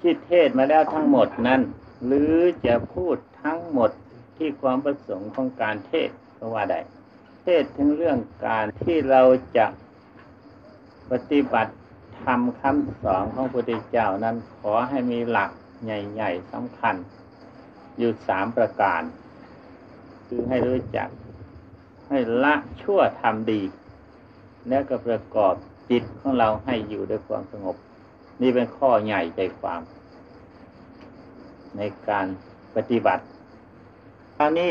ที่เทศมาแล้วทั้งหมดนั้น หรือจะพูดทั้งหมดที่ความประสงค์ของการเทศก็ว่าได้เทศถึงเรื่องการที่เราจะปฏิบัติทำคำสอนของพระพุทธเจ้านั้นขอให้มีหลักใหญ่ๆสำคัญ อยู่สามประการ คือให้รู้จัก ให้ละชั่วทำดี แล้วก็ประกอบจิตของเราให้อยู่ด้วยความสงบ นี่เป็นข้อใหญ่ใจความ ในการปฏิบัติคราวนี้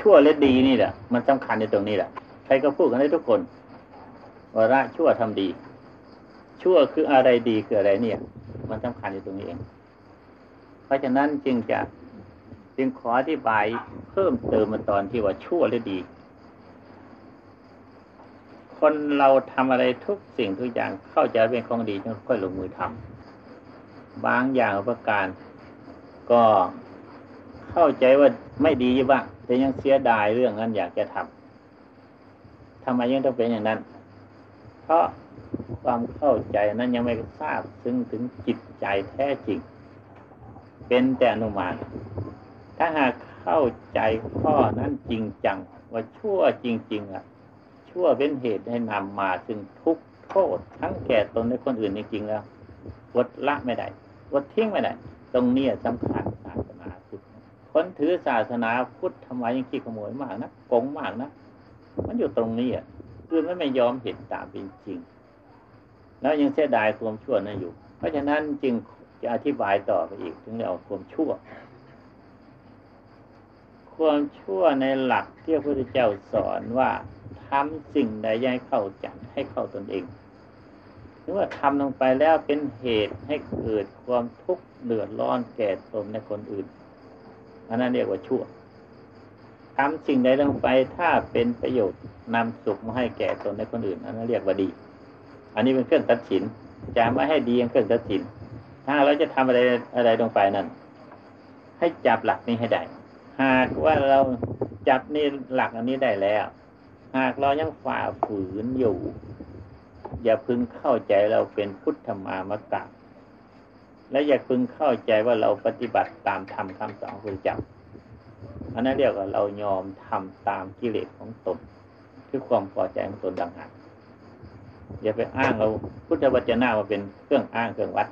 ชั่วและดีนี่แหละ มันสำคัญในตรงนี้แหละ ใครก็พูดกันได้ทุกคนว่าละชั่วทำดี ชั่วคืออะไรดีคืออะไรเนี่ย มันสำคัญในตรงนี้เอง เพราะฉะนั้นจึงจะจึงขออธิบายเพิ่มเติมมาตอนที่ว่าชั่วและดี คนเราทำอะไรทุกสิ่งทุกอย่างเข้าใจเป็นของดีจึงค่อยลงมือทำบางอย่างประการ ก็เข้าใจว่าไม่ดีบ้างแต่ยังเสียดายเรื่องนั้นอยากจะทำทำไมยังต้องเป็นอย่างนั้น เพราะความเข้าใจนั้นยังไม่ทราบซึ่งถึงจิตใจแท้จริง เป็นแต่อนุมาน ถ้าหากเข้าใจข้อนั้นจริงจัง ว่าชั่วจริง ๆ อะ ชั่วเป็นเหตุให้นำมาซึ่งทุกโทษทั้งแก่ตนและคนอื่นจริงๆแล้ววดละไม่ได้วดทิ้งไม่ได้ ตรงนี้สำคัญศาสนาพุทธคนถือศาสนาพุทธทำไมยังขี้ขโมยมากนะโกงมากนะมันอยู่ตรงนี้อะคือไม่ไม่ยอมเห็นตามเป็นจริง แล้วยังเสียดายความชั่วนั่นอยู่ เพราะฉะนั้นจึงจะอธิบายต่อไปอีกถึงเรื่องความชั่ว ความชั่วในหลักที่พระพุทธเจ้าสอนว่า ทำสิ่งใดให้เข้าจักให้เข้าตนเองหรือว่าทำลงไปแล้วเป็นเหตุให้เกิดความทุกข์เดือดร้อนแก่ตนและคนอื่นอันนั้นเรียกว่าชั่วทำสิ่งใดลงไปถ้าเป็นประโยชน์นำสุขมาให้แก่ตนและคนอื่นอันนั้นเรียกว่าดี อันนี้เป็นเครื่องตัดสินจะไม่ให้ดียังเครื่องตัดสิน ถ้าเราจะทำอะไรอะไรลงไปนั้นให้จับหลักนี้ให้ได้ หากว่าเราจับนี่หลักอันนี้ได้แล้ว หากเรายังฝ่าฝืนอยู่ อย่าพึงเข้าใจเราเป็นพุทธมามกะและอย่าพึงเข้าใจว่าเราปฏิบัติตามธรรมคำสอนพระเจ้าอันนั้นเรียกว่าเรายอมทำตามกิเลสของตนคือความพอใจของตนดังหากอย่าไปอ้างเราพุทธวจนะมาเป็นเครื่องอ้างเครื่องวัด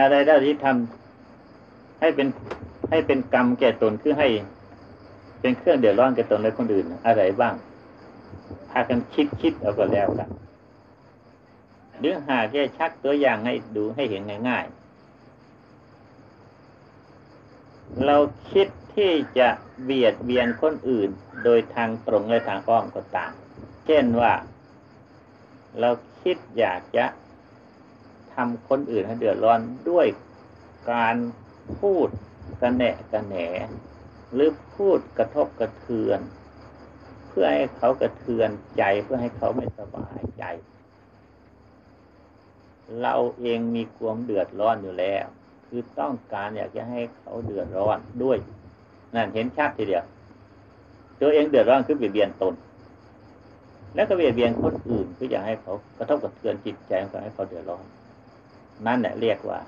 อะไรได้ที่ทำให้เป็นให้เป็นกรรมแก่ตนคือให้เป็นเครื่องเดือดร้อนแก่ตนและคนอื่น อะไรบ้างากันคิดคิดเอาก็แล้วกันหรือหาแค่ชักตัวอย่างให้ดูให้เห็นง่ายๆ เราคิดที่จะเบียดเบียนคนอื่น โดยทางตรงและทางอ้อมก็ตาม เช่นว่า เราคิดอยากจะทำคนอื่นให้เดือดร้อนด้วยการพูดกระแหนกระแหน หรือพูดกระทบกระเทือน พื่อให้เขากระเทือนใจเพื่อให้เขาไม่สบายใจ เราเองมีความเดือดร้อนอยู่แล้ว คือต้องการอยากจะให้เขาเดือดร้อนด้วย นั่นเห็นชัดทีเดียว ตัวเองเดือดร้อนคือเบียดเบียนตน แล้วก็เบียดเบียนคนอื่นคืออยากให้เขากระทบกระเทือนจิตใจของเขาให้เขาเดือดร้อน นั่นแหละเรียกว่า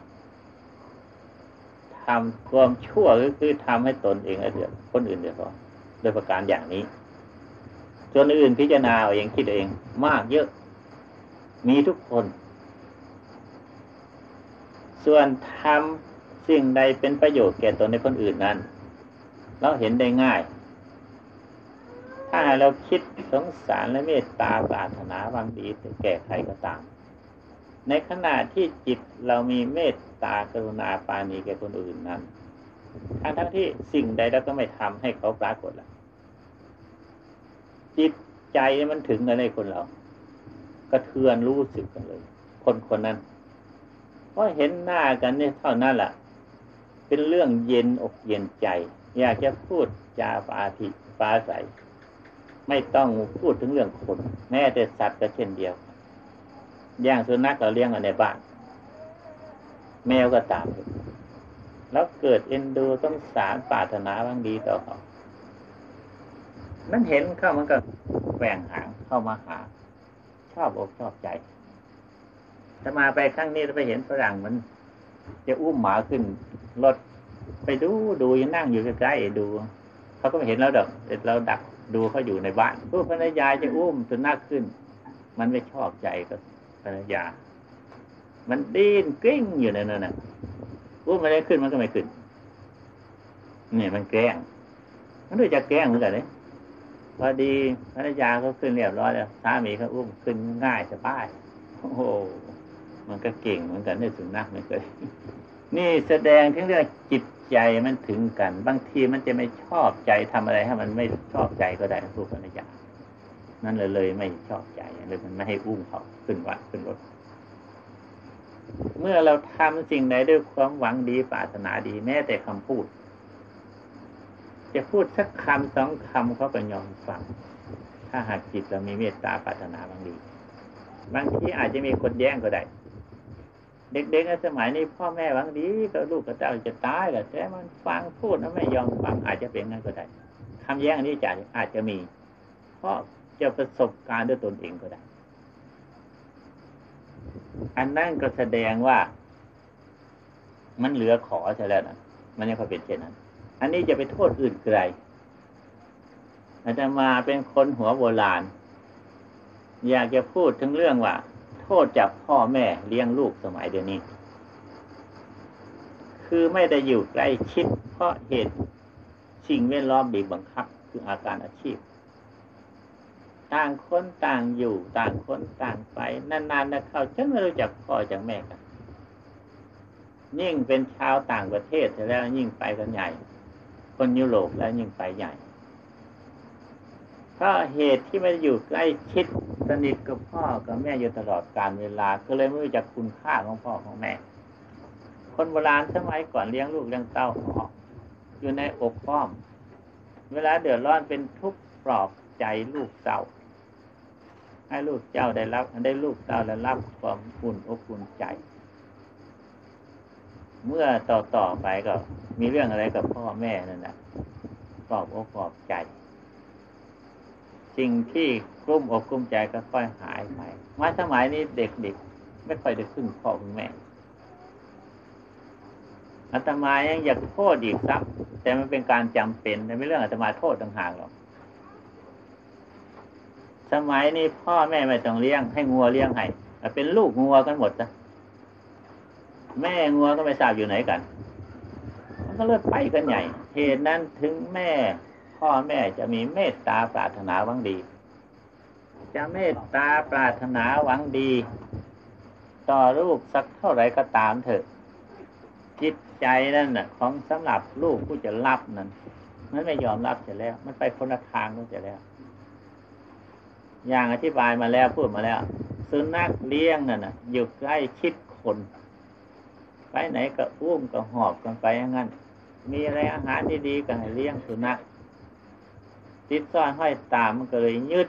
ทำความชั่วก็คือทำให้ตนเองเดือดคนอื่นเดือดร้อนโดยประการอย่างนี้ ส่วนอื่นพิจารณาเองคิดเอง มากเยอะ มีทุกคน ส่วนทำสิ่งใดเป็นประโยชน์แก่ตนในคนอื่นนั้น เราเห็นได้ง่าย ถ้าเราคิดสงสารและเมตตาปรารถนาบางดีแก่ใครก็ตาม ในขณะที่จิตเรามีเมตตากรุณาปานีแก่คนอื่นนั้นทั้งทั้งที่สิ่งใดเราก็ไม่ทำให้เขาปรากฏแล้ว จิตใจมันถึงอะไรคนเรากระเทือนรู้สึกกันเลย คนคนนั้นเพราะเห็นหน้ากันเนี่ยเท่านั้นแหละเป็นเรื่องเย็นอกเย็นใจ อยากจะพูดจาปาธิปาใสไม่ต้องพูดถึงเรื่องคน แม้แต่สัตว์ก็เช่นเดียว อย่างสุนัขเราเลี้ยงในบ้าน แมวก็ตามแล้วเกิดเอ็นดูต้องสารปรารถนาบางดีต่อเขา มันเห็นเข้ามันก็แหว่งหางเข้ามาหา ชอบอกชอบใจถ้ามาไปครั้งนี้เราไปเห็นฝรั่งมัน จะอุ้มหมาขึ้นรถไปดูดูยังนั่งอยู่ใกล้ๆดูเขาก็ไม่เห็นเราดอกเราดักดูเขาอยู่ในบ้านผู้ภรรยาจะอุ้มสุนัขขึ้น มันไม่ชอบใจกับภรรยา มันดิ้นกลิ้งอยู่ในนั้นน่ะอุ้มมันได้ขึ้นมันก็ไม่ขึ้นนี่มันแกล้งมันด้วยจะแกล้งเหมือนกันเลย พอดีภรรยาเขาขึ้นเรียบร้อยแล้วสามีเขาอุ้มขึ้นง่ายสบายโอ้โหมันก็เก่งเหมือนกันในสุนัขไม่เคยนี่แสดงถึงเรื่องจิตใจมันถึงกัน บางทีมันจะไม่ชอบใจทำอะไรให้มันไม่ชอบใจก็ได้ทั้งผู้ภรรยานั่นเลยเลยไม่ชอบใจเลยมันไม่ให้อุ้มเขาขึ้นวัดขึ้นรถ เมื่อเราทำสิ่งใดด้วยความหวังดีปรารถนาดีแม้แต่คำพูด จะพูดสักคำสองคำเขาก็ยอมฟัง ถ้าหากจิตเรามีเมตตาปรารถนาบางดี บางทีอาจจะมีคนแย่งก็ได้ เด็กๆในสมัยนี้พ่อแม่หวังดีก็ลูกกับเจ้าจะตายแหละแต่มันฟังพูดแล้วไม่ยอมฟังอาจจะเป็นงั้นก็ได้คำแย้งนี้จะอาจจะมี เพราะจะประสบการณ์ด้วยตนเองก็ได้ อันนั้นก็แสดงว่า มันเหลือขอใช่แล้วนะมันยังพอเป็นเช่นนั้น อันนี้จะไปโทษอื่นไกลอาจารมาเป็นคนหัวโบราณ อยากจะพูดถึงเรื่องว่า โทษจากพ่อแม่เลี้ยงลูกสมัยเดี๋ยวนี้ คือไม่ได้อยู่ใกล้ชิด เพราะเหตุสิ่งแวดล้อมบีบบังคับ คืออาการอาชีพ ต่างคนต่างอยู่ ต่างคนต่างไป นานๆนะเข้าฉันไม่รู้จักพ่อจากแม่กันยิ่งเป็นชาวต่างประเทศแล้วยิ่งไปกันใหญ่ คนยุโรปแล้วยิ่งไปใหญ่เพราะเหตุที่ไม่อยู่ใกล้ชิดสนิทกับพ่อกับแม่อยู่ตลอดการเวลา ก็เลยไม่รู้จักคุณค่าของพ่อของแม่ คนโบราณสมัยก่อนเลี้ยงลูกเลี้ยงเต้าอออยู่ในอกป้อม เวลาเดือดร้อนเป็นทุกข์ปลอบใจลูกเต้าให้ลูกเจ้าได้รับ ได้ลูกเต้าและรับความอุ่นอกอุ่นใจ เมื่อต่อต่อไปก็ มีเรื่องอะไรกับพ่อแม่นั่นนะปลอบอกปลอบใจ สิ่งที่กลุ้มอกกลุ้มใจก็ค่อยหายไปมาสมัยนี้เด็กๆไม่ค่อยได้ขึ้นพ่อคุณแม่อาตมายังอยากโทษอีกครับ แต่มันเป็นการจำเป็นไม่เรื่องอาตมาโทษต่างหากหรอกสมัยนี้พ่อแม่ไม่ต้องเลี้ยงให้งัวเลี้ยงให้เป็นลูกงัวกันหมดจ้ะ แม่งัวก็ไม่ทราบอยู่ไหนกัน มันก็เลิกไปกันใหญ่ เหตุนั้นถึงแม่พ่อแม่จะมีเมตตาปรารถนาหวังดี จะเมตตาปรารถนาหวังดี ต่อลูกสักเท่าไหร่ก็ตามเถอะ จิตใจนั่นน่ะ ของสำหรับลูกผู้จะรับนั้นมันไม่ยอมรับเสร็จแล้ว มันไปคนละทางนู้นเสร็จแล้ว อย่างอธิบายมาแล้วพูดมาแล้วสุนัขเลี้ยงนั่นน่ะอยู่ใกล้ชิดคน ไปไหนก็อุ้มก็หอบกันไปอย่างนั้น มีอะไรอาหารดีๆก็ให้เลี้ยงสุนัขติดซ้อนห้อยตามมันก็เลยยึด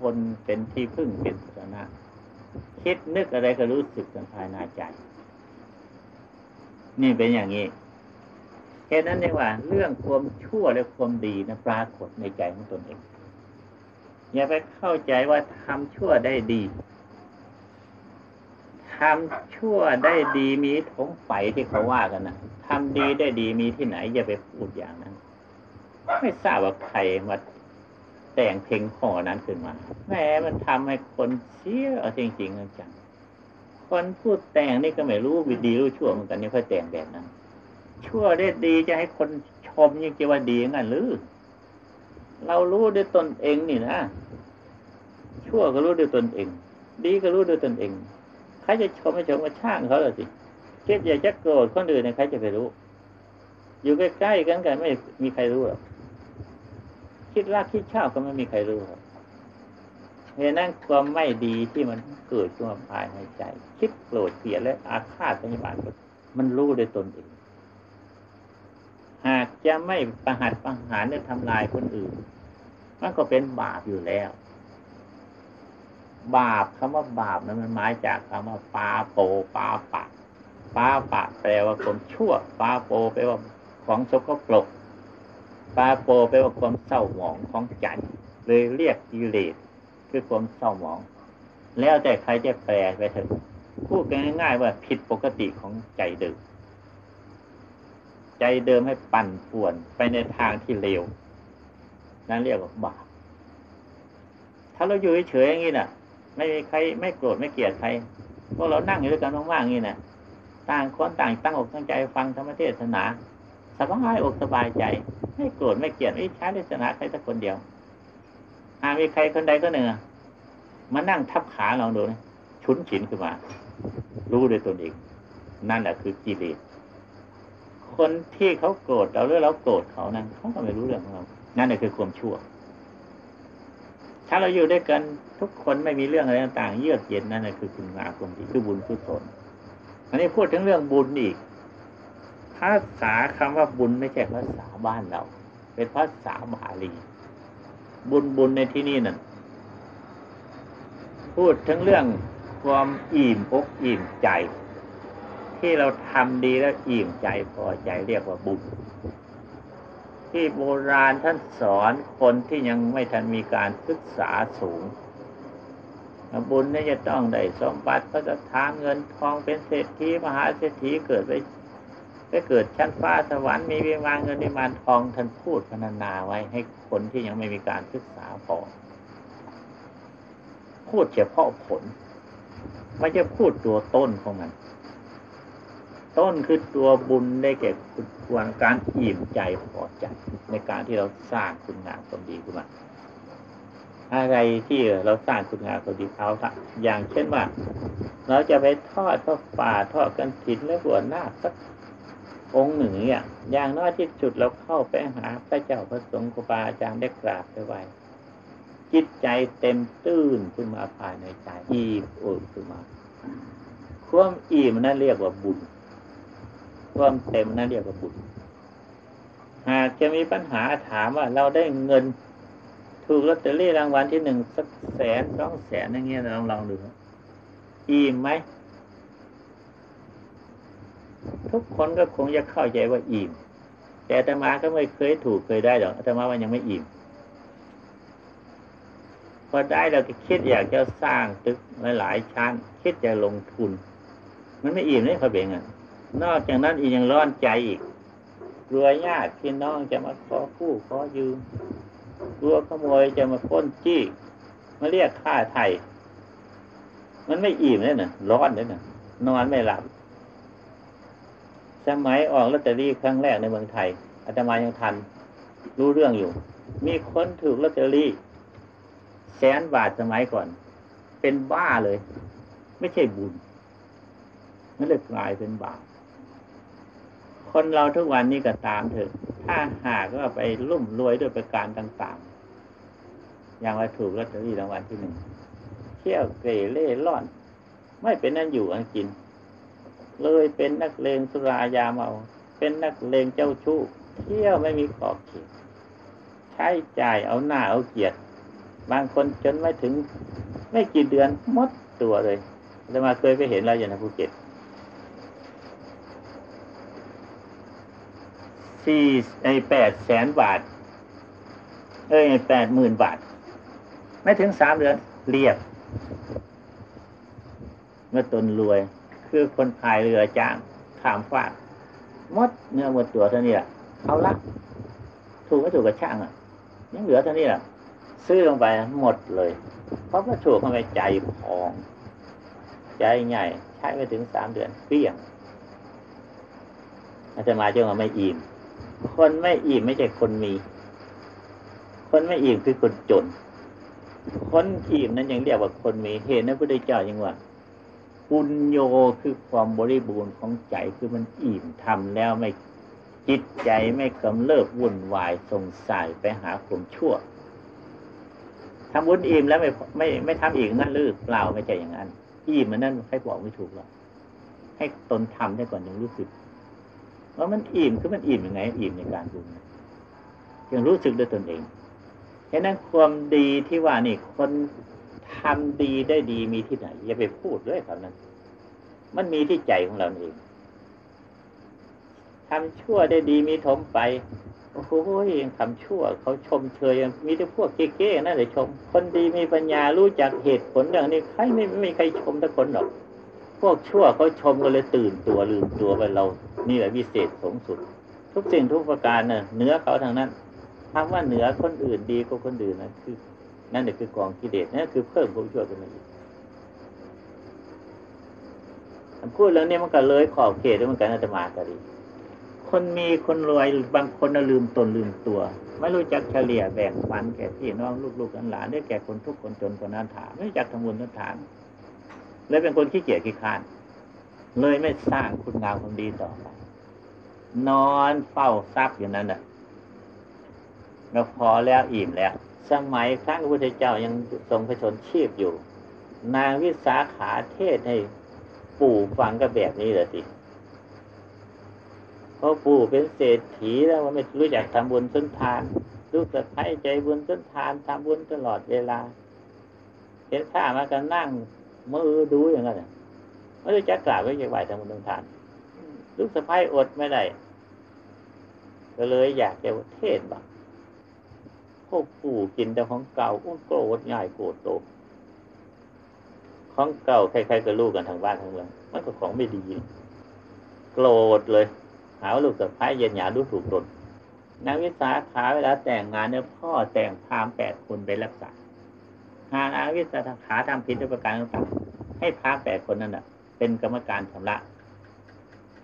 คนเป็นที่พึ่งเป็นสนะคิดนึกอะไรก็รู้สึกกันภายในใจ นี่เป็นอย่างนี้เหตุนั้นเองว่า เรื่องความชั่วและความดีนะปรากฏในใจของตนเอง อย่าไปเข้าใจว่าทำชั่วได้ดี ทำชั่วได้ดีมีถงไฟที่เขาว่ากันนะทำดีได้ดีมีที่ไหน อย่าไปพูดอย่างนั้น ไม่ทราบว่าใครมาแต่งเพลงข้อนั้นขึ้นมาแม้มันทำให้คนเสียเอาจริงๆจังคนพูดแต่งนี่ก็ไม่รู้วิดีรู้ชั่วเหมือนกันนี่ค่อยแต่งแบบนั้น ชั่วได้ดีจะให้คนชมยังจะว่าดีงั้นหรือ เรารู้ด้วยตนเองนี่นะชั่วก็รู้ด้วยตนเอง ดีก็รู้ด้วยตนเอง ใครจะชมไม่ชมก็ช่างเขาเลยสิคิดอยากจะโกรธคนอื่นเนี่ยใครจะไปรู้ อยู่ใกล้ๆกันกันไม่มีใครรู้หรอกคิดรักคิดชอบก็ไม่มีใครรู้ครับเหตุนั้นความไม่ดีที่มันเกิดขึ้นมาภายในใจ คิดโกรธเกลียดและอาฆาตพยาบาทมันรู้ด้วยตนเองหากจะไม่ประหัตประหารหรือทำลายคนอื่น มันก็เป็นบาปอยู่แล้ว บาปคำว่าบาปนั้นมันหมายจากคำว่าปาโปปาปะปาปะแปลว่าคนชั่วปาโปแปลว่าของสกปรกปาโปแปลว่าความเศร้าหมองของใจเลยเรียกกิเลสคือความเศร้าหมอง แล้วแต่ใครจะแปลไปเถอะพูดกันง่ายๆว่าผิดปกติของใจเดิม ใจเดิมให้ปั่นป่วนไปในทางที่เลวนั่นเรียกว่าบาปถ้าเราอยู่เฉยๆอย่างนี้น่ะ ไม่มีใครไม่โกรธไม่เกลียดใครพวกเรานั่งอยู่ด้วยกันว่างๆอย่างนี้นะต่างคนต่างตั้งอกตั้งใจฟังธรรมเทศนาสบายอกสบายใจ ไม่โกรธไม่เกลียดไม่ใช้เทศนาใครสักคนเดียวหากมีใครคนใดก็หนึ่งมานั่งทับขาเราดูนะชุนฉินขึ้นมา รู้ด้วยตนเอง นั่นแหละคือกิเลสคนที่เขาโกรธเราหรือเราโกรธเขานั้นเขาก็ไม่รู้เรื่องของเรานั่นแหละคือความชั่ว ถ้าเราอยู่ด้วยกันทุกคนไม่มีเรื่องอะไรต่างๆ เยือกเย็นนั่นแหละคือคุณงามความดีคือบุญกุศลอันนี้พูดถึงเรื่องบุญอีก ภาษาคำว่าบุญไม่ใช่ภาษาบ้านเรา เป็นภาษาบาลี บุญบุญในที่นี่นั่นพูดถึงเรื่องความอิ่มอกอิ่มใจ ที่เราทำดีแล้วอิ่มใจพอใจเรียกว่าบุญ ที่โบราณท่านสอนคนที่ยังไม่ทันมีการศึกษาสูงบุญนี่จะต้องได้สมบัติพระจะทางเงินทองเป็นเศรษฐีมหาเศรษฐีเกิดไปไปเกิดชั้นฟ้าสวรรค์มีวิมานเงินวิมานทองท่านพูดพรรณนาไว้ให้คนที่ยังไม่มีการศึกษาพอพูดเฉพาะผลไม่ใช่พูดตัวต้นของมัน ต้นคือตัวบุญได้แก่ค ควรการอิ่มใจพอใจในการที่เราสร้างคุณงามความดีขึ้นมาอะไรที่เราสร้างคุณงามความดีเอาละอย่างเช่นว่า เราจะไปทอดพระป่าทอดกันถินและบวชหน้าสักองค์หนึ่งเนี่ยอย่างน้อยที่สุดเราเข้าไปหาพระเจ้าพระสงฆ์ครูบาอาจารย์ได้กราบไปไหวจิตใจเต็มตื้นขึ้นมาภายในใจอิ่มอุ่นขึ้นมาความอิ่มนั่นเรียกว่าบุญ ควมเต็มนั่นเรียกว่าบุญ หากจะมีปัญหาถามว่า เราได้เงิน ถูกลอตเตอรี่รางวัลที่หนึ่งสักแสนสองแสนอย่างเงี้ยลองลองดูอิ่มไหมทุกคนก็คงจะเข้าใจว่าอิ่มแต่อาตมาก็ไม่เคยถูกเคยได้หรอกอาตมาว่ายังไม่อิ่มพอได้เราก็คิดอยากจะสร้างตึกหลายๆชั้น คิดจะลงทุน มันไม่อิ่มเลยเขาเบ่งอะ นอกจากนั้นอีกยังร้อนใจอีกกลัวญาติพี่น้องจะมาขอคู่ขอยืมกลัวขโมยจะมาพ้นจี้ มาเรียกค่าไทย มันไม่อิ่มเลยนะร้อนเลยนะนอนไม่หลับ สมัยออกลอตเตอรี่ครั้งแรกในเมืองไทยอาตมายังทัน รู้เรื่องอยู่ มีคนถูกลอตเตอรี่ แสนบาทสมัยก่อน เป็นบ้าเลย ไม่ใช่บุญนั่นเลยกลายเป็นบาป คนเราทุกวันนี้ก็ตามเถอะ ถ้าหากว่าไปรุ่มรวยด้วยประการต่างๆ อย่างว่าถูกลอตเตอรี่รางวัลที่หนึ่งเที่ยวเกเล่ร่อน ไม่เป็นนั่นอยู่อันกิน เลยเป็นนักเลงสุรายาเมา เป็นนักเลงเจ้าชู้ เที่ยวไม่มีขอบเขต ใช้จ่ายเอาหน้าเอาเกียรติ บางคนจนไม่ถึง ไม่กี่เดือนมดตัวเลยจะมาเคยไปเห็นแล้วอย่างในภูเก็ต สี่ไอแปดแสนบาท เอ้ยแปดหมื่นบาท ไม่ถึงสามเดือนเรียบ เมื่อตนรวย คือคนพายเรือจ้างขามฟากมดเนื้อหมดตัวเท่านี้แหละเอาละถูกไม่ถูกกับช่างอะ ยังเหลือเท่านี้แหละซื้อลงไปหมดเลย เพราะว่าถูกเข้าไปใจพอง ใจใหญ่ ใช้ไม่ถึงสามเดือนเปี้ยงอาจจะมาจ้ามาไม่อิ่ม คนไม่อิ่มไม่ใช่คนมี คนไม่อิ่มคือคนจน คนอิ่มนั้นยังเรียกว่าคนมีเหตุนั้นพระพุทธเจ้ายังว่าปุญโยคือความบริบูรณ์ของใจคือมันอิ่มทำแล้วไม่จิตใจไม่กำเริบวุ่นวายสงสัยไปหาความชั่วทำบุญอิ่มแล้วไม่ไม่ไม่ทำอีกนั่นหรือเปล่าไม่ใช่อย่างนั้นอิ่มมันนั่นใครบอกไม่ถูกหรอกให้ตนทำได้ก่อนยังรู้สึก ว่ามันอิ่มคือมันอิ่มยังไง อิ่มในการบุญยังรู้สึกด้วยตนเองฉะนั้นความดีที่ว่านี่ คนทำดีได้ดีมีที่ไหนอย่าไปพูดด้วยคำนั้น มันมีที่ใจของเราเองทำชั่วได้ดีมีถมไปโอ้โหยังทำชั่วเขาชมเชยมีแต่พวกเก๊ๆนั่นเลยชม คนดีมีปัญญารู้จักเหตุผลอย่างนี้ใครไม่ไม่ใครชมทุกคนหรอก พวกชั่วเขาชมก็เลยตื่นตัวลืมตัวไปเรานี่แหละวิเศษสูงสุด ทุกสิ่งทุกประการเน่ะเหนือเขาทางนั้นคำว่าเหนือคนอื่นดีกว่าคนอื่นนะคือ นั่นแหละคือกองกิเลสนั่นคือเพิ่มความชั่วขึ้นมาอีกพูดเรื่องนี้มันก็เลยขอบเขตด้วยมันกันอาตมาก็ดีคนมีคนรวยบางคนลืมตนลืมตัว ไม่รู้จักเฉลี่ยแบ่งปันแก่พี่น้องลูกๆหลานได้แก่คนทุกคนจนคนนั้นถามไม่รู้จักทำบุญทำทาน เลยเป็นคนขี้เกียจขี้คาน เลยไม่สร้างคุณงามความดีต่อไปนอนเฝ้าทรัพย์อย่างนั้นน่ะเราพอแล้วอิ่มแล้ว สมัยครั้งพระพุทธเจ้ายังทรงพระชนชีพอยู่ นางวิสาขาเทศให้ปู่ฟังก็แบบนี้แหละสิเพราะปู่เป็นเศรษฐีแล้วว่าไม่รู้จักทำบุญสุนทาน รู้สึกให้ใจบุญสุนทานทำบุญตลอดเวลาเห็นข้ามากันนั่ง มือดูอย่างนั้นไม่รู้จักกล่าวไม่ใช่ไหวทำบุญสุนทาน ลูกสะพ้ายอดไม่ได้ก็เลยอยากจะเทศบ้างพวกปู่กินแต่ของเก่าอุ้งโกรธง่ายโกรธโตของเก่าใครๆก็รู้กันทางบ้านทางเมืองมันก็ของไม่ดี โกรธเลย หาลูกสะพ้ายเย็นหยาดูถูกตนนางวิสาขาเวลาแต่งงานเนี่ยพ่อแต่งพามแปดคนไปรักษา หานอาวิสาขาทำผิดด้วยประการต่างๆให้พาแปดคนนั่นแหะเป็นกรรมการชำระ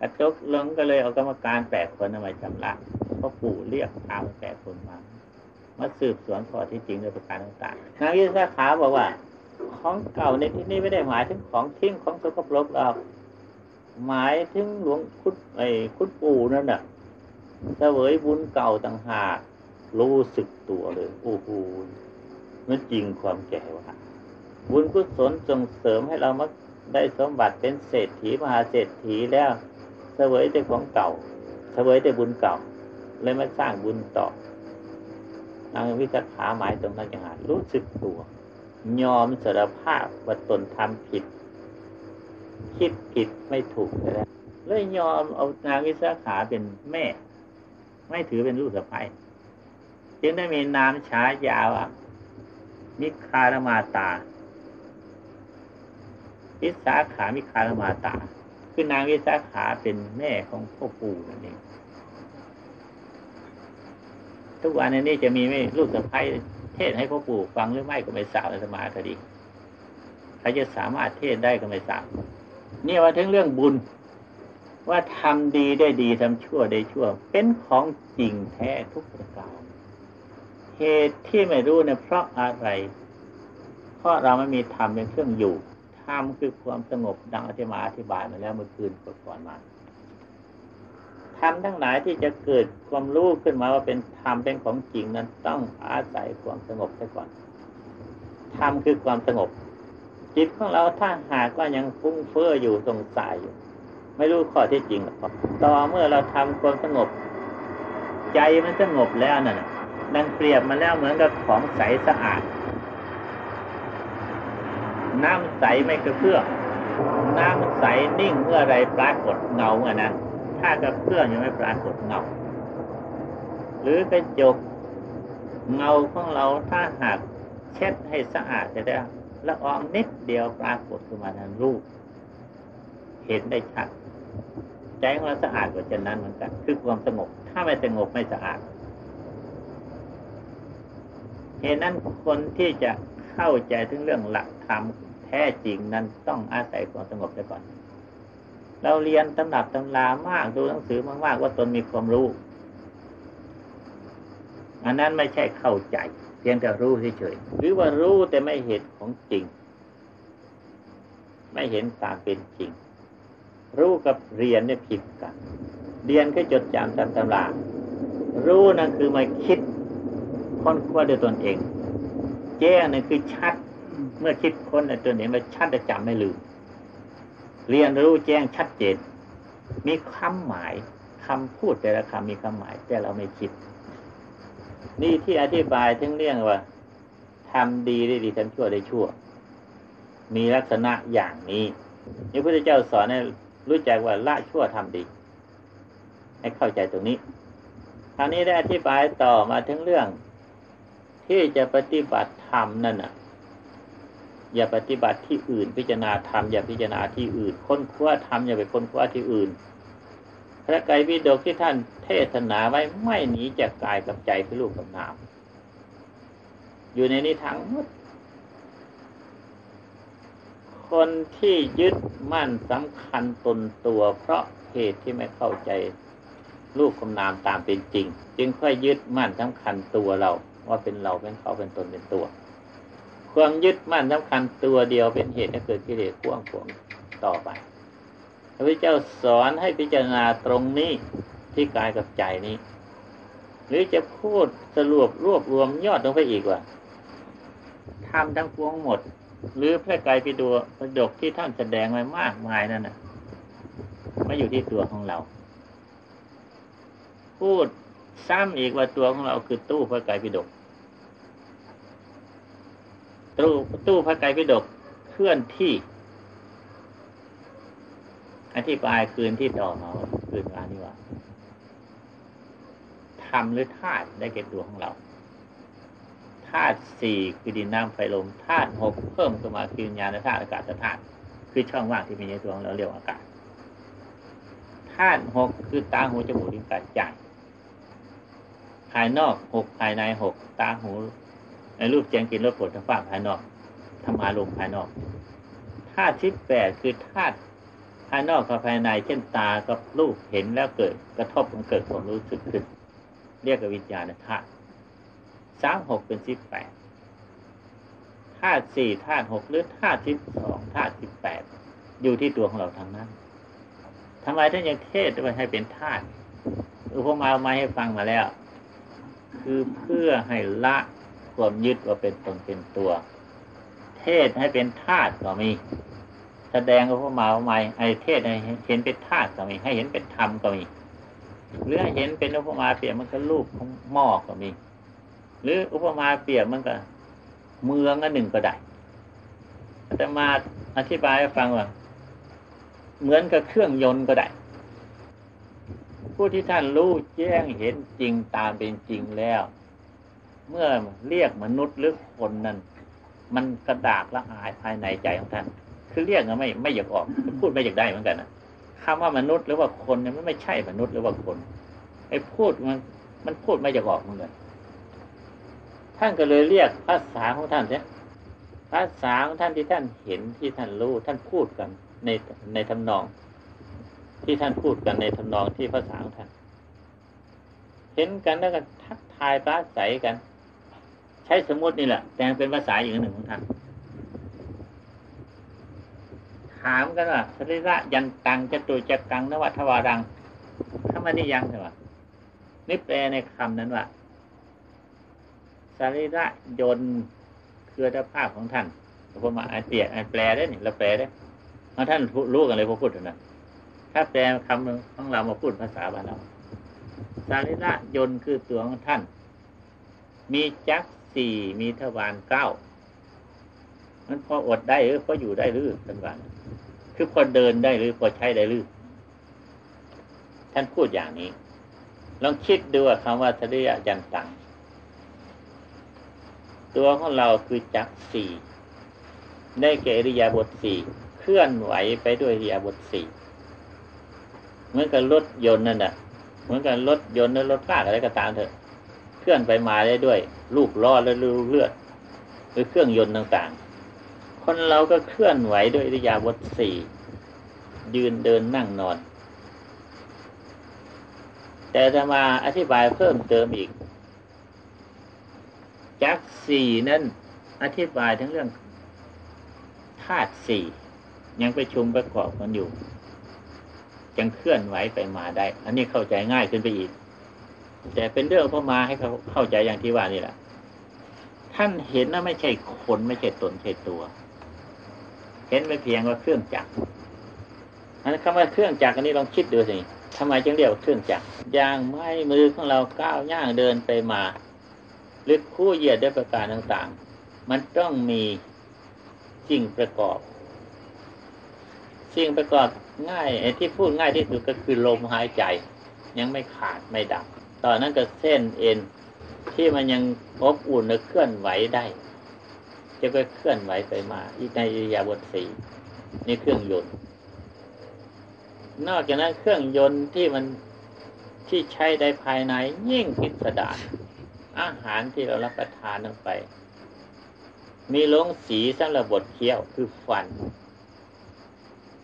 กระจกลงก็เลยเอากรรมการแปดคนมาชำระพราะปู่เรียกพาแปดคนมามาสืบสวนข้อที่จริงด้วยประการต่างๆนางวิสาขาบอกว่า ของเก่าในที่นี้ไม่ได้หมายถึงของทิ้งของสกปรกหรอกหมายถึงหลวงคุดไอ้คุดปู่นั่นน่ะเสวยบุญเก่าต่างหากรู้สึกตัวเลยโอ้โห มันจริงความแก่ว่าบุญกุศลส่งเสริมให้เรามาได้สมบัติเป็นเศรษฐีมหาเศรษฐีแล้วเสวยแต่ของเก่าเสวยแต่บุญเก่าเลยมาสร้างบุญต่อนางวิสาขาหมายตรงนั้นอย่างไรรู้สึกตัว ยอมสารภาพว่าตนทำผิด คิดผิดไม่ถูกแล้วเลยยอมเอานางวิสาขาเป็นแม่ ไม่ถือเป็นลูกสะใภ้จึงได้มีนามฉายาว่า มิคารมาตาวิสาขามิคารมาตา คือนางวิสาขาเป็นแม่ของพ่อปู่นั่นเองทุกวันนี้จะมีไม่ลูกสะใภ้เทศให้พ่อปู่ฟังหรือไม่ก็ไม่ทราบในสมาคดีใครจะสามารถเทศได้ก็ไม่ทราบนี่ว่าถึงเรื่องบุญ ว่าทำดีได้ดีทำชั่วได้ชั่ว เป็นของจริงแท้ทุกประการ เหตุที่ไม่รู้เนี่ยเพราะอะไร เพราะเราไม่มีธรรมเป็นเครื่องอยู่ ธรรมคือความสงบดังอธิมาอธิบายมาแล้วเมื่อคืนก่อนมา ธรรมทั้งหลายที่จะเกิดความรู้ขึ้นมาว่าเป็นธรรมเป็นของจริงนั้นต้องอาศัยความสงบซะก่อน ธรรมคือความสงบ จิตของเราถ้าหากว่ายังฟุ้งเฟ้ออยู่สงสัยอยู่ ไม่รู้ข้อที่จริงหรอกต่อเมื่อเราทำความสงบ ใจมันสงบแล้วนั่นนั่ นเปรียบมาแล้วเหมือนกับของใสสะอาด น้ำใสไม่กระเพื่อมน้ำใสนิ่งเมื่อไรปรากฏเงาอะนะถ้ากับเพื่อนยังไม่ปรากฏเงา หรือกระจกเงาของเราถ้าหากเช็ดให้สะอาดจะได้ละอองนิดเดียวปรากฏขึ้นมาทางรูป เห็นได้ชัดใจของเราสะอาดกว่าจะนั้นเหมือนกัน คือความสงบ ถ้าไม่สงบไม่สะอาด เหตุนั้นคนที่จะเข้าใจถึงเรื่องหลักธรรมแท้จริงนั้นต้องอาศัยความสงบไปก่อน เราเรียนตำหนับตำรามากดูหนังสือมากๆว่าตนมีความรู้ อันนั้นไม่ใช่เข้าใจ เพียงแต่รู้เฉยๆหรือว่ารู้แต่ไม่เห็นของจริง ไม่เห็นตามเป็นจริง รู้กับเรียนเนี่ยผิดกัน เรียนแค่จดจำตามตำรารู้นั่นคือมาคิด ค้นคว้าด้วยตนเอง แจ้งนั่นคือชัด เมื่อคิดค้นในตนเองแล้วชัดจะจำไม่ลืม เรียนรู้แจ้งชัดเจน มีคำหมายคำพูดแต่ละคำมีคำหมาย แต่เราไม่คิด นี่ที่อธิบายถึงเรื่องว่าทำดีได้ดีทำชั่วได้ชั่ว มีลักษณะอย่างนี้พระพุทธเจ้าสอนให้รู้จักว่าละชั่วทำดี ให้เข้าใจตรงนี้คราวนี้ได้อธิบายต่อมาถึงเรื่อง ที่จะปฏิบัติธรรมนั่นน่ะ อย่าปฏิบัติที่อื่น พิจารณาธรรมอย่าพิจารณาที่อื่น ค้นคว้าธรรมอย่าไปค้นคว้าที่อื่น พระไกรปิฎกที่ท่านเทศนาไว้ไม่หนีจากกายกับใจคือลูกกับนามอยู่ในนี้ทั้งหมดคนที่ยึดมั่นสำคัญตนตัว เพราะเหตุที่ไม่เข้าใจรูปกับนามตามเป็นจริง จึงค่อยยึดมั่นสำคัญตัวเรา ว่าเป็นเราเป็นเขาเป็นตนเป็นตัว ความยึดมั่นสำคัญตัวเดียวเป็นเหตุให้เกิดกิเลสพ่วงขวงต่อไปพระพุทธเจ้าสอนให้พิจารณาตรงนี้ที่กายกับใจนี้ หรือจะพูดสรุปรวบรวมยอดลงไปอีกว่าทำทั้งพวงหมด หรือพระไกรปิฎกประดกที่ท่านแสดงไว้มากมายนั่นน่ะมาอยู่ที่ตัวของเรา พูดซ้ำอีกว่าตัวของเราคือตู้พระไกรปิฎก ตู้ตู้พระไกรปิฎกเคลื่อนที่ อธิบายคืนที่ต่อมาคืนมานี่ว่าทำหรือธาตุได้เก็บตัวของเราธาตุสี่คือดินน้ำไฟลมธาตุหกเพิ่มขึ้นมาคือญาณธาตุอากาศธาตุคือช่องว่างที่มีในตัวของเราเรียกว่าอากาศธาตุหกคือตาหูจมูกลิ้นกายใจภายนอกหกภายในหกตาหู ในรูปเจียงกินรสผลทั้งฝ่าภายนอกธรรมาลมภายนอกธาตุที่แปดคือธาตุภายนอกกับภายใน เช่นตากับรูปเห็นแล้วเกิดกระทบมันเกิดความรู้สึกขึ้น เรียกวิญญาณธาตุสามหกเป็นสิบแปดธาตุสี่ธาตุหกหรือธาตุสิบสองธาตุสิบแปดอยู่ที่ตัวของเราทั้งนั้นทำไมท่านยังเทศไว้ให้เป็นธาตุอุปมามาให้ฟังมาแล้ว คือเพื่อให้ละ ความยึดว่าเป็นตนเป็นตัว เทศให้เป็นธาตุก็มี แสดงอุปมาใหม่ให้เทศให้เห็นเป็นธาตุก็มี ให้เห็นเป็นธรรมก็มี หรือเห็นเป็นอุปมาเปรียบมันก็รูปของหม้อก็มี หรืออุปมาเปรียบมันก็เมืองอันหนึ่งก็ได้แต่มาอธิบายให้ฟังว่าเหมือนกับเครื่องยนต์ก็ได้ผู้ที่ท่านรู้แจ้งเห็นจริงตามเป็นจริงแล้ว เมื่อเรียกมนุษย์หรือคนนั้น มันกระดากละอายภายในใจของท่าน คือเรียกก็ไม่ไม่อยากออก พูดไม่อยากได้เหมือนกันนะคำว่ามนุษย์หรือว่าคนเนี่ยมันไม่ใช่มนุษย์หรือว่าคน ไอ้พูดมัน มันพูดไม่อยากออกเหมือนกันท่านก็เลยเรียกภาษาของท่านเนี่ยภาษาของท่านที่ท่านเห็นที่ท่านรู้ท่านพูดกันในในทำนอง ที่ท่านพูดกันในทำนองที่ภาษาของท่าน เห็นกันแล้วก็ทักทายปราศัยกัน ช้สมมตินี่แหละแต่เป็นภาษาอย่างหนึ่งของท่านถามกันว่าสริระยันตังจะตุจักกังนวัทวารังถ้ามันนี่ยังใช่ไหมนี่แปลในคำนั้นว่าสรีระยนคืออัตภาพของท่านผมมาอ่านเปียอ่านแปลได้นี่เราแปลได้เพราะท่านรู้กันเลยพอพูดนะถ้าแปลคำของเรามาพูดภาษาบ้านเราสรีระยนคือตัวของท่าน มีจัก สี่มีทวารเก้ามันพออดได้หรือพออยู่ได้หรือท่านว่าคือพอเดินได้หรือพอใช้ได้หรือท่านพูดอย่างนี้ ลองคิดดูว่าคำว่าสริยยันตังตัวของเราคือจักสี่ได้แก่ริยาบทสี่เคลื่อนไหวไปด้วยริยาบทสี่เหมือนกับรถยนต์นั่นแหะเหมือนกับรถยนต์หรือรถลากอะไรก็ตามเถอะ เคลื่อนไปมาได้ด้วย ลูกล้อและลูกเลือดหรือเครื่องยนต์ต่างๆ คนเราก็เคลื่อนไหวด้วยริยาบทสี่ยืนเดินนั่งนอน แต่จะมาอธิบายเพิ่มเติมอีกจักสี่นั้นอธิบายทั้งเรื่องธาตุสี่ยังไปชุมประกอบกันอยู่ยังเคลื่อนไหวไปมาได้ อันนี้เข้าใจง่ายขึ้นไปอีก แต่เป็นเรื่องพอมาให้เขาเข้าใจอย่างที่ว่านี่แหละ ท่านเห็นว่าไม่ใช่คนไม่ใช่ตนใช่ตัว เห็นไปเพียงว่าเครื่องจักรอันคำว่าเครื่องจักรอันนี้ลองคิดดูสิทำไมจึงเรียกว่าเครื่องจักรย่างไม้มือของเราก้าวย่างเดินไปมาหรือคู่เหยียดด้วยประการต่างๆ มันต้องมีสิ่งประกอบ สิ่งประกอบง่ายที่พูดง่ายที่สุดก็คือลมหายใจ ยังไม่ขาดไม่ดับ ตอนนั้นก็เส้นเอ็นที่มันยังอบอุ่นและเคลื่อนไหวได้ จะไปเคลื่อนไหวไปมา อีในอิยาบถสี่นี่เครื่องยนต์ นอกจากนั้นเครื่องยนต์ที่มันที่ใช้ได้ภายในยิ่งพิสดารอาหารที่เรารับประทานลงไป มีลงสีสำหรับบดเคี้ยวคือฟัน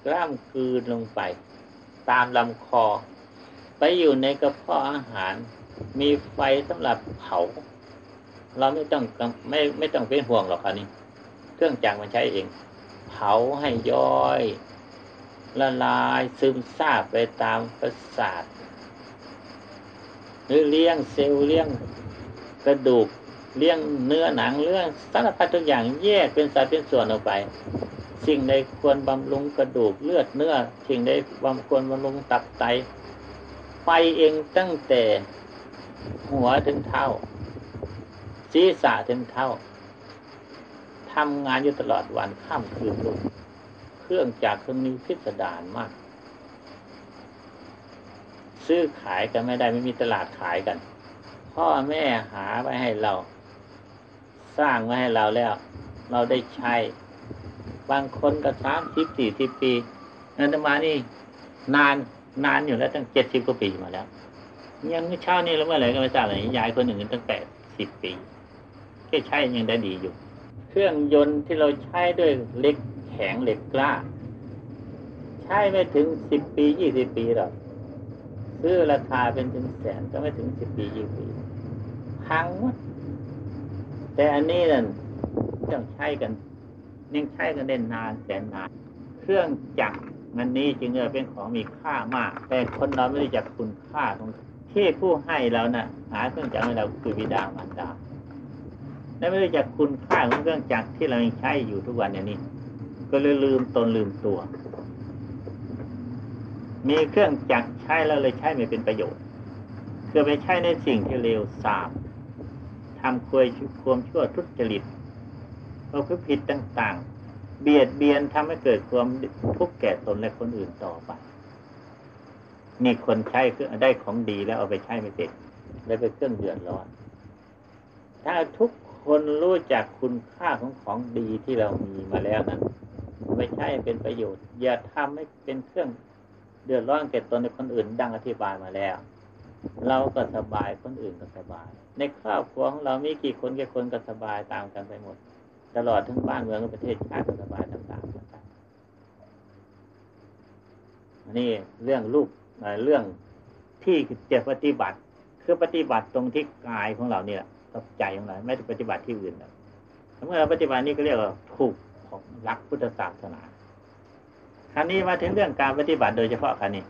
กล้ามคืนลงไป ตามลำคอ ไปอยู่ในกระเพาะอาหาร มีไฟสำหรับเผา เราไม่ต้องไม่ไม่ต้องเป็นห่วงหรอกครับนี่เครื่องจักรมันใช้เอง เผาให้ย่อย ละลายซึมซาบไปตามประสาทหรือเลี้ยงเซลล์เลี้ยงกระดูกเลี้ยงเนื้อหนังเรื่องสารพัดทุกอย่างแยกเป็นสัดเป็นส่วนออกไป สิ่งใดควรบำรุงกระดูกเลือดเนื้อ สิ่งใดบำควรบำรุงตับไต ไปเองตั้งแต่หัวถึงเท้าศีรษะถึงเท้าทำงานอยู่ตลอดวันข้ามคืนลงเครื่องจักรเครื่องนี้พิสดารมาก ซื้อขายกันไม่ได้ไม่มีตลาดขายกัน พ่อแม่หาไว้ให้เรา สร้างไว้ให้เราแล้ว เราได้ใช้ บางคนก็สามสิบสี่สิบปีนันมานี่นาน นานอยู่แล้วตั้งเจ็ดสิบกว่าปีมาแล้ว ยังไม่เช้านี่แล้วเมื่อไหร่ก็ไม่ทราบเลยยายคนหนึ่งตั้งแปดสิบปีแค่ใช้ยังได้ดีอยู่ เครื่องยนต์ที่เราใช้ด้วยเหล็กแข็งเหล็กกล้า ใช้ไม่ถึงสิบปียี่สิบปีหรอกซื้อราคาเป็นถึงแสนก็ไม่ถึงสิบปียี่ปีพังหมดแต่อันนี้นั่นต้องใช้กันยังใช้กันได้นานแสนนาน เครื่องจักร มันนี้จึงเอเป็นของมีค่ามาก แต่คนเราไม่รู้จักคุณค่าของที่ผู้ให้เรานะ่ะ หาเครื่องจักรให้เราคือบิดามารดาและไม่รู้จักคุณค่าของเครื่องจักรที่เราใช้อยู่ทุกวันนี้ ก็เลยลืมตนลืมตัว มีเครื่องจักรใช้แล้วเลยใช้ไม่เป็นประโยชน์คือไปใช้ในสิ่งที่เลวทรามทำควยความชั่วทุจริตเราคือผิดต่าง ๆ เบียดเบียนทำให้เกิดความทุกข์แก่ตนและคนอื่นต่อไปนี่คนใช้คือได้ของดีแล้วเอาไปใช้ไม่เป็นแล้วไปเครื่องเดือดร้อน ถ้าทุกคนรู้จักคุณค่าของของดีที่เรามีมาแล้วนั้นไม่ใช่เป็นประโยชน์ อย่าทำให้เป็นเครื่องเดือดร้อนแก่ตนในคนอื่น ดังอธิบายมาแล้ว เราก็สบายคนอื่นก็สบาย ในครอบครัวของเรามีกี่คนกี่คนก็สบายตามกันไปหมด ตลอดทั้งบ้านเมืองและประเทศชาติก็สบายต่างๆกันนี่เรื่องลูกเรื่องที่จะปฏิบัติ คือปฏิบัติตรงที่กายของเราเนี่ยกับใจของเราไม่ได้ปฏิบัติที่อื่นนะเมื่อเราปฏิบัตินี้ก็เรียกว่าถูกของรักพุทธศาสนาคราวนี้มาถึงเรื่องการปฏิบัติโดยเฉพาะคราวนี้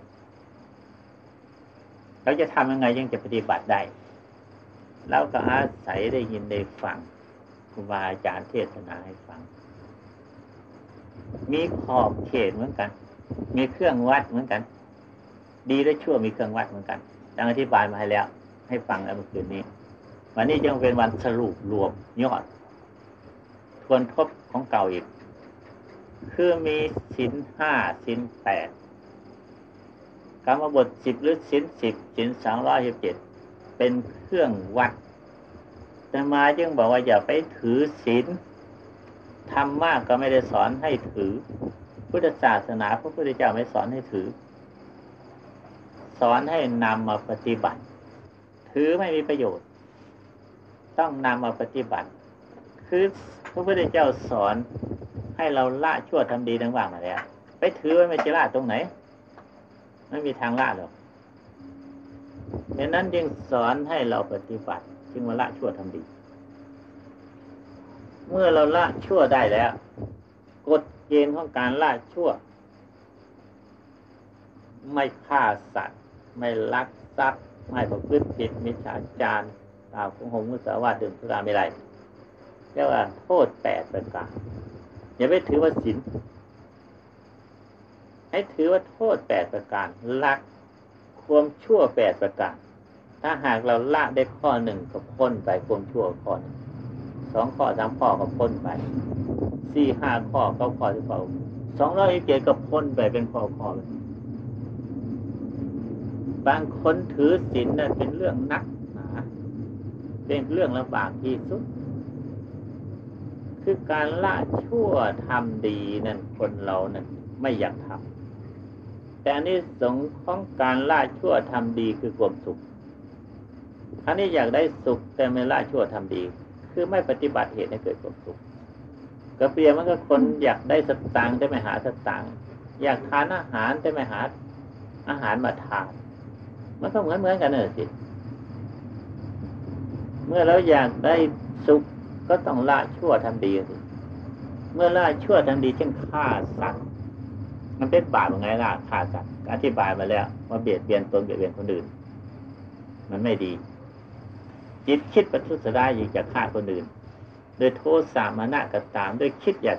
เราจะทำยังไงยังจะปฏิบัติได้เราก็อาศัยได้ยินได้ฟัง รูบาอาจารย์เทศนาให้ฟัง มีขอบเขตเหมือนกัน มีเครื่องวัดเหมือนกัน ดีและชั่วมีเครื่องวัดเหมือนกันดังอธิบายมาให้แล้ว ให้ฟังแล้วเมื่อคืนนี้ วันนี้จึงเป็นวันสรุปรวมยอด ทวนทบของเก่าอีก คือมีสินห้าสินแปดกรรมบทสิบหรือสินสิบสินสองร้อยสิบเจ็ดเป็นเครื่องวัด ตมาจึงบอกว่าอย่าไปถือศีลทำมากก็ไม่ได้สอนให้ถือ พุทธศาสนาพระพุทธเจ้าไม่สอนให้ถือ สอนให้นำมาปฏิบัติ ถือไม่มีประโยชน์ ต้องนำมาปฏิบัติ คือพระพุทธเจ้าสอนให้เราละชั่วทำดีทั้งว่างมาแล้วไปถือไว้ไม่จะละตรงไหน ไม่มีทางละหรอกดังนั้นจึงสอนให้เราปฏิบัติ จึงมาละชั่วทำดี เมื่อเราละชั่วได้แล้วกฎเกณฑ์ของการละชั่ว ไม่ฆ่าสัตว์ ไม่ลักทรัพย์ ไม่ประพฤติผิดมิจฉาจารตาของหงมุสาวาดื่มสุราไม่ไรเรียกว่าโทษแปดประการอย่าไปถือว่าศีลให้ถือว่าโทษแปดประการละความชั่วแปดประการ ถ้าหากเราละได้ข้อหนึ่งก็พ้นไปความชั่วข้อนสองข้อสามข้อก็พ้นไปสี่ห้าข้อเก้าข้อที่เก้าสองร้อยเจ็ดก็พ้นไปเป็นข้อข้อบางคนถือศีลนั่นเป็นเรื่องนักหนาเป็นเรื่องลำบากที่สุดคคือการละชั่วทำดีนั่นคนเรานั่นไม่อยากทำแต่อันนี้สงของการละชั่วทำดีคือความสุข อันนี้อยากได้สุขแต่ไม่ละชั่วทำดี คือไม่ปฏิบัติเหตุให้เกิดความสุขก็เปรียบมันก็คนอยากได้สตางค์แต่ไม่หาสตางค์อยากทานอาหารแต่ไม่หาอาหารมาทาน มันก็เหมือนเหมือนกันเลยสิเมื่อเราอยากได้สุขก็ต้องละชั่วทำดีสิเมื่อละชั่วทำดีเช่นฆ่าสัตว์มันเป็นบาปยังไงล่ะฆ่าสัตว์อธิบายมาแล้วว่าเบียดเบียนตนเบียดเบียนคนอื่น มันไม่ดี จิตคิดประทุษร้ายอยากจะฆ่าคนอื่นโดยโทษสามานะก็ตามโดยคิดอยาก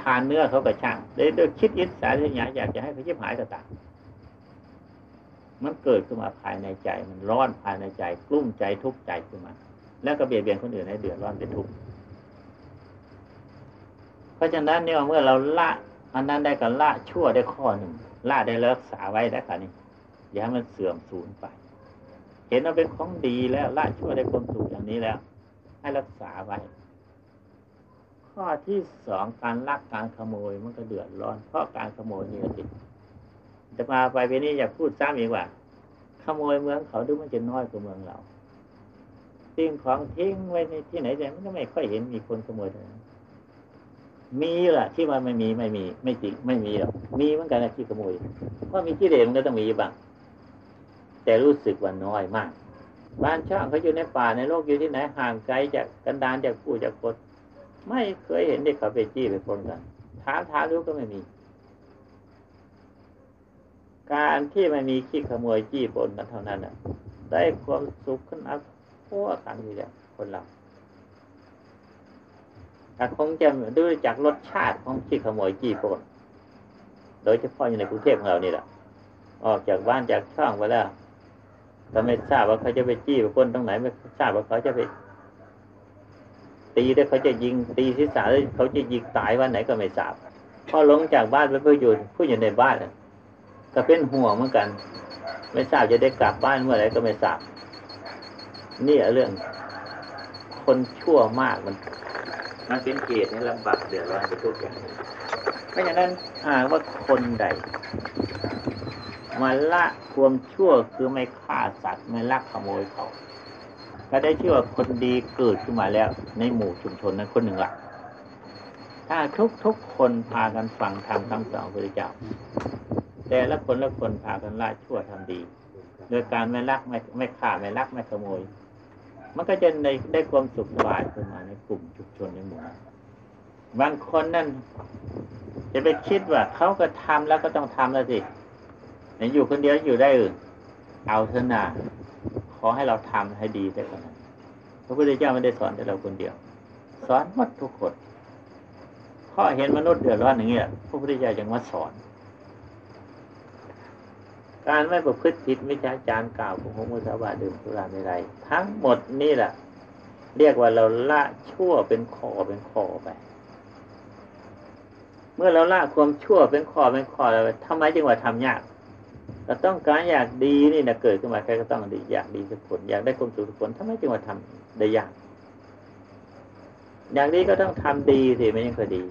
ทานเนื้อเขาก็ช่างโดยโดยคิดอิสาทียาอยากจะให้เขาชิบหายก็ตามมันเกิดขึ้นมาภายในใจ มันร้อนภายในใจ กลุ้มใจทุกข์ใจขึ้นมา แล้วก็เบียดเบียนคนอื่นให้เดือดร้อนเป็นทุกข์เพราะฉะนั้นเนี่ยเมื่อเราละอันนั้นได้ก็ละชั่วได้ข้อหนึ่งละได้รักษาไว้ได้ค่ะนี่อย่าให้มันเสื่อมสูญไป เห็นว่าเป็นของดีแล้วละชั่วได้ความสุขอย่างนี้แล้ว ให้รักษาไว้ ข้อที่สองการลักการขโมยมันก็เดือดร้อน เพราะการขโมยนี่สิดจะมาไปเวนี้อย่าพูดซ้ำอีกว่า ขโมยเมืองเขาดูมันจะน้อยกว่าเมืองเราสิ่งของทิ้งไว้ในที่ไหนแต่มันก็ไม่ค่อยเห็นมีคนขโมยเลยมีแหละที่ว่าไม่มีไม่มี ไม่จริงไม่มีหรอกมีเหมือนกันนะที่ขโมยเพราะมีที่เด่มันก็ต้องมีบ้าง แต่รู้สึกว่าน้อยมาก บ้านช่างเขาอยู่ในป่าในโลกอยู่ที่ไหนห่างไกลจากกันดานจากผู้จากคนไม่เคยเห็นเด็กเขาไปจี้ไปคนกันถามท้ารู้ก็ไม่มี การที่ไม่มีขี้ขโมยจี้ปนกันเท่านั้นน่ะ ได้ความสุขขึ้นอัพพัวกันอยู่แล้วคนเราแต่คงจะดูจากรสชาติของขี้ขโมยจี้ปนโดยเฉพาะอยู่ในกรุงเทพของเรานี่แหละออกจากบ้านจากช่องไปแล้ว ก็ไม่ทราบว่าเขาจะไปจี้ไปคนตรงไหนไม่ทราบว่าเขาจะไปตีได้เขาจะยิงตีศีรษะแล้วเขาจะยิงตายวันไหนก็ไม่ทราบพอลงจากบ้านไปเพื่ออยู่ผู้อยู่ในบ้านก็เป็นห่วงเหมือนกัน ไม่ทราบจะได้กลับบ้านเมื่อไหร่ก็ไม่ทราบนี่เรื่อง คนชั่วมากมัน มันเป็นเหตุให้ลำบากเดือดร้อนไปทุกอย่างเพราะฉะนั้นหากว่าคนใด มาละความชั่วคือไม่ฆ่าสัตว์ไม่ลักขโมยเขาก็ได้ชื่อว่าคนดีเกิดขึ้นมาแล้ว ในหมู่ชุมชนนั้นคนหนึ่งละถ้าทุกทุกคนพากันฟังธรรมคำสอนพระเจ้า แต่ละคนละคนพากันละชั่วทำดี โดยการไม่ลักไม่ไม่ฆ่าไม่ลักไม่ขโมย มันก็จะได้ได้ความสุขสบายขึ้นมาในกลุ่มชุมชนในหมู่บางคนนั่นจะไปคิดว่าเขาก็ทำแล้วก็ต้องทำแล้วสิ ไหนอยู่คนเดียวอยู่ได้อื่นเอาเถอะนาขอให้เราทำให้ดีแต่ก่อนพระพุทธเจ้าไม่ได้สอนแต่เราคนเดียว สอนหมดทุกคนเพราะเห็นมนุษย์เดือดร้อนอย่างเงี้ยพระพุทธเจ้าจึงมาสอน การไม่ประพฤติผิดไม่ใช่จารกล่าวของพระมุสาวาดื่มสุราไม่ไร ทั้งหมดนี่แหละเรียกว่าเราละชั่วเป็นขอเป็นขอไป เมื่อเราละความชั่วเป็นขอเป็นขอแล้วทำไมจึงว่าทำยาก เราต้องการอยากดีนี่นะเกิดขึ้นมาใครก็ต้องดี อยากดีทุกคนอยากได้ความสุขทุกคนทำไมจึงว่าทำได้ยากอยางนี้ก็ต้องทำดีสิไม่ยังคดี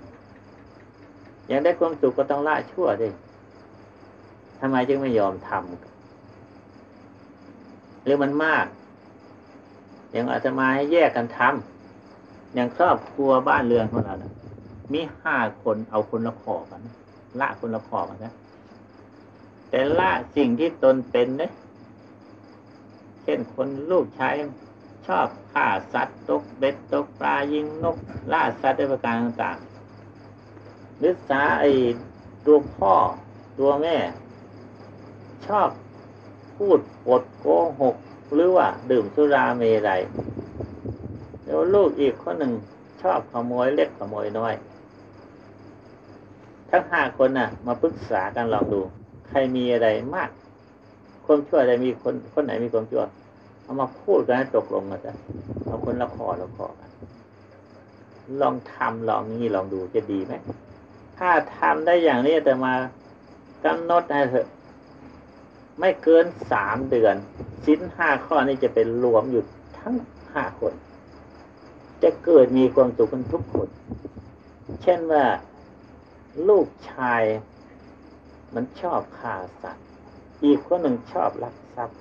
อยากได้ความสุขก็ต้องละชั่วสิทำไมจึงไม่ยอมทำหรือมันมาก อย่างอาตมาให้แยกกันทำอย่างครอบครัวบ้านเรือนของเรานะมีห้าคนเอาคนละขอกัน ละคนละขอกันนะ แต่ละสิ่งที่ตนเป็นเนี่ยเช่นคนลูกชายชอบฆ่าสัตว์ตกเบ็ดตกปลายิงนกล่าสัตว์ในประการต่างๆหรือสาไอตัวพ่อตัวแม่ ชอบพูดปดโกหก หรือว่าดื่มสุราเมรัยแล้วลูกอีกคนหนึ่งชอบขโมยเล็กขโมยน้อย ทั้งห้าคนน่ะ มาปรึกษากันลองดู ใครมีอะไรมาก ความชั่วอะไรมีคนคนไหนมีความชั่ว เอามาพูดกันตกลงมาจ้ะเอาคนละคอละคอกันลองทำลองนี้ลองดูจะดีไหมถ้าทำได้อย่างนี้แต่มากำหนดให้เถอะ ไม่เกินสามเดือนสิ้นห้าข้อนี้จะเป็นรวมอยู่ทั้งห้าคน จะเกิดมีความสุขกันทุกคน เช่นว่าลูกชาย มันชอบฆ่าสัตว์ อีกคนหนึ่งชอบลักทรัพย์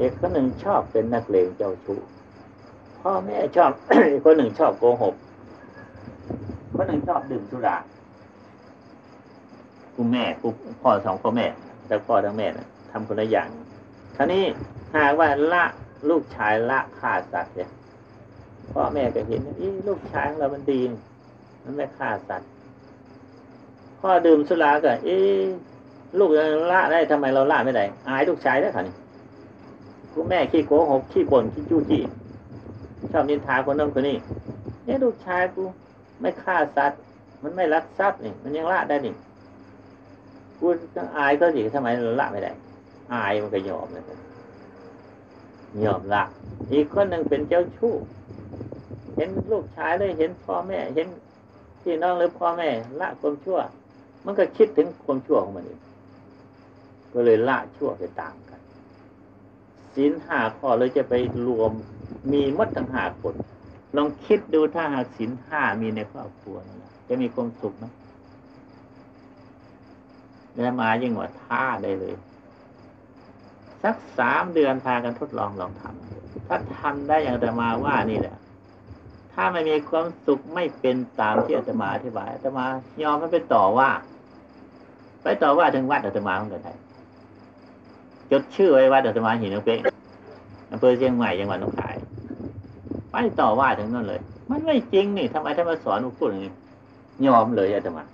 อีกคนหนึ่งชอบเป็นนักเลงเจ้าชู้พ่อแม่ชอบอีกคนหนึ่งชอบโกหกคนหนึ่งชอบดื่มสุราคุณแม่คุณพ่อสองพ่อแม่ทั้งพ่อทั้งแม่นะทำคนละอย่างท่านี้หากว่าละลูกชายละฆ่าสัตว์เนี่ยพ่อแม่ก็เห็นอีลูกชายของเรามันดี มันไม่ฆ่าสัตว์ พ่อดื่มสุราก็เอ๊ลูกละได้ทำไมเราละไม่ได้อายลูกชายได้ค่ะนี่คุณแม่ขี้โกหกขี้บ่นขี้จู้จี้ชอบนินทาคนนั้นคนนี้เนี่ยลูกชายกูไม่ฆ่าสัตว์ มันไม่รักทรัพย์นี่ มันยังละได้นี่กูต้องอายก็สิทำไมเราละไม่ได้ อายมันก็ยอมเลยยอมละอีกคนหนึ่งเป็นเจ้าชู้เห็นลูกชายเลยเห็นพ่อแม่ เห็นพี่น้องหรือพ่อแม่ละความชั่ว มันก็คิดถึงความชั่วของมันเองก็เลยละชั่วไปตามกันศีลห้าข้อเลยจะไปรวมมีมดทั้งห้าคนลองคิดดูถ้าหากศีลห้ามีในครอบครัวนะจะมีความสุขไหมเนี่ยมายิ่งกว่าท่าได้เลย สักสามเดือนพากันทดลองลองทำถ้าทำได้อย่างจะมาว่านี่แหละ ถ้าไม่มีความสุขไม่เป็นตามที่อาตมาอธิบายอาตมายอมไม่ไปต่อว่า ไปต่อว่าถึงวัดอาตมาของกันไทยจดชื่อไว้วัดอาตมาหินนกเป๊กอำเภอเชียงใหม่จังหวัดหนองคาย ไปต่อว่าถึงนั่นเลย มันไม่จริงนี่ทำไมท่านมาสอนพูดอย่างนี้ยอมเลยอาตมา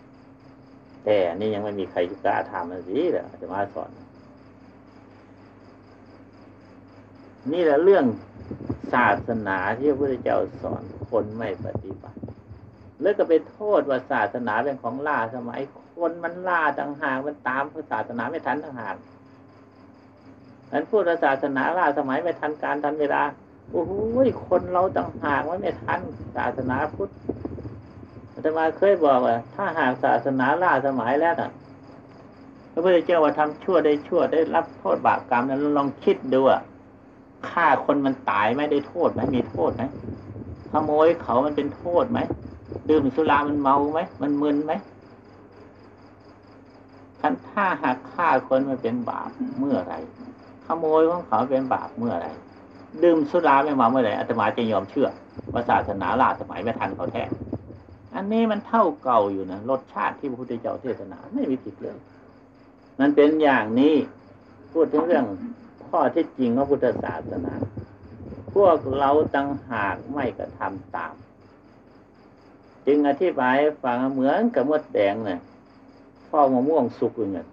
แต่นี่ยังไม่มีใครกล้าทำมันสิเดี๋ยอาตมาสอน นี่แหละเรื่องศาสนาที่พระพุทธเจ้าสอนคนไม่ปฏิบัติ แล้วก็ไปโทษว่าศาสนาเป็นของล่าสมัย คนมันล่าต่างหากมันตามศาสนาไม่ทันต่างหากนั้นพูดศาสนาล่าสมัยไม่ทันการทันเวลาโอ้โหคนเราต่างหากว่าไม่ทันศาสนาพุทธอาตมาเคยบอกว่า ถ้าหากศาสนาล่าสมัยแล้วน่ะพระพุทธเจ้าว่าทำชั่วได้ชั่วได้รับโทษบาปกรรมนั้นลองคิดดูอะฆ่าคนมันตายไม่ได้โทษไหมมีโทษไหมขโมยเขามันเป็นโทษไหมดื่มสุรามันเมาไหมมันมึนไหม คันถ้าหากฆ่าคนมันเป็นบาปเมื่อไรขโมยของเขาเป็นบาปเมื่อไรดื่มสุราไม่มาเมื่อไรอาตมาจะยอมเชื่อว่าศาสนาล่าสมัยไม่ทันเขาแท้อันนี้มันเท่าเก่าอยู่นะรสชาติที่พระพุทธเจ้าเทศนาไม่มีผิดเลยมันเป็นอย่างนี้พูดถึงเรื่องข้อที่จริงของพุทธศาสนา พวกเราตั้งหากไม่กระทำตาม จึงอธิบายฟังเหมือนกับมดแดงเนี่ย พ่อมะม่วงสุกอย่างเงี้ย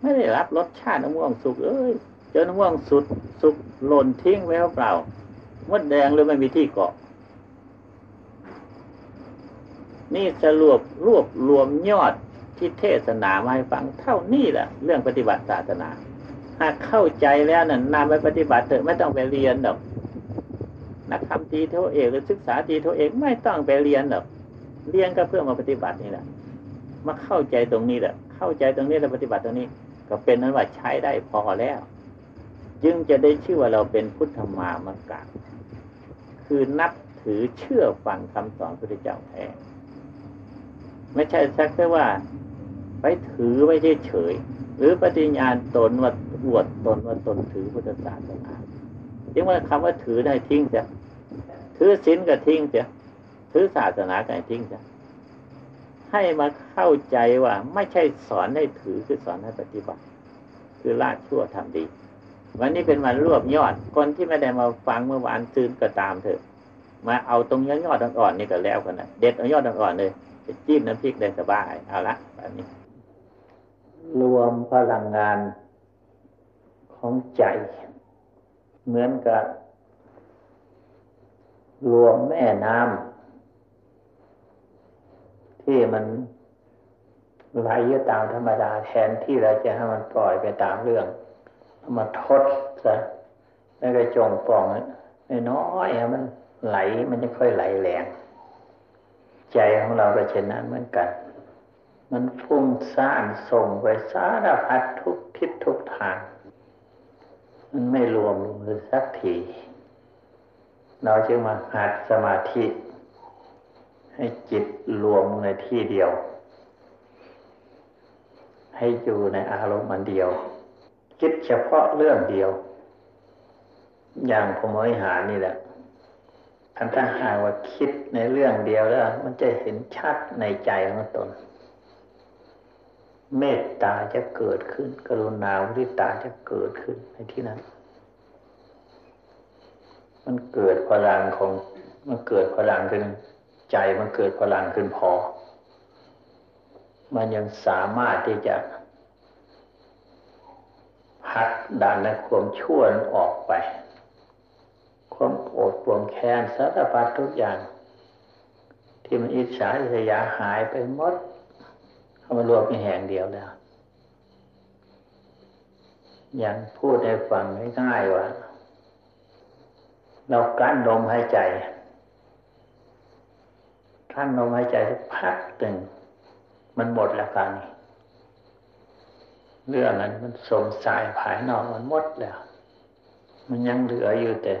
ไม่ได้รับรสชาติมะม่วงสุกเอ้ยเจอมะม่วงสุดสุกหล่นทิ้งไว้เปล่ามดแดงเลยไม่มีที่เกาะ นี่สรุปรวบรวมยอดที่เทศนามาให้ฟังเท่านี้แหละเรื่องปฏิบัติศาสนา หากเข้าใจแล้วนั่นนำไปปฏิบัติเถอะไม่ต้องไปเรียนหรอกนักทำตีโทเอกหรือศึกษาตีโทเอกไม่ต้องไปเรียนหรอกเรียนก็เพื่อมาปฏิบัตินี่แหละ มาเข้าใจตรงนี้แหละเข้าใจตรงนี้แล้วปฏิบัติตรงนี้ ก็เป็นนั้นว่าใช้ได้พอแล้ว จึงจะได้ชื่อว่าเราเป็นพุทธมามกะคือนับถือเชื่อฟังคำสอนพระพุทธเจ้าแท้ไม่ใช่สักแต่ว่า ไปถือไว้เฉยหรือปฏิญญาณตนว่าอวดตนว่าตนถือพุทธศาสนาจึงว่าคำว่าถือได้ทิ้งเสียถือศีลก็ทิ้งเสียถือศาสนาก็ทิ้งเสีย ให้มาเข้าใจว่า ไม่ใช่สอนให้ถือคือสอนให้ปฏิบัติ คือละชั่วทำดี วันนี้เป็นวันรวบยอด คนที่ไม่ได้มาฟังเมื่อวานซืนก็ตามเถอะ มาเอาตรงยอดยอดอ่อนๆนี่ก็แล้วกันนะเด็ดเอายอดอ่อนๆเลยจะจิ้มน้ำพริกได้สบายเอาละแบบนี้ รวมพลังงานของใจ เหมือนกับรวมแม่น้ำ ที่มันไหลอยู่ตามธรรมดาแทนที่เราจะให้มันปล่อยไปตามเรื่องมาทดซะแล้วก็จงปองน้อยๆมันไหลมันจะค่อยไหลแรงใจของเราก็เช่นนั้นเหมือนกัน มันฟุ้งซ่านส่งไปสารพัดทุกทิศทุกทาง มันไม่รวมเลยสักที เราจึงมาหัดสมาธิ ให้จิตรวมในที่เดียว ให้อยู่ในอารมณ์อันเดียว คิดเฉพาะเรื่องเดียว อย่างพมวิหานี่แหละอันถ้าหากว่าคิดในเรื่องเดียวแล้ว มันจะเห็นชัดในใจของตน เมตตาจะเกิดขึ้น กรุณาวิตาจะเกิดขึ้นในที่นั้น มันเกิดพลังของ มันเกิดพลังขึ้น ใจมันเกิดพลังขึ้นพอ มันยังสามารถที่จะพักดันในความชั่วออกไป ความโกรธความแค้นสารพัดทุกอย่าง ที่มันอิจฉาอิษยาหายไปหมดเข้ามารวมเป็นแห่งเดียวแล้วอย่างพูดให้ฟังง่ายๆว่า เรากั้นลมหายใจ ท่านลมหายใจทุกพักตึงมันหมดแล้วกันเรื่องนั้นมันสมสายภายนอกมันหมดแล้ว มันยังเหลืออยู่แต่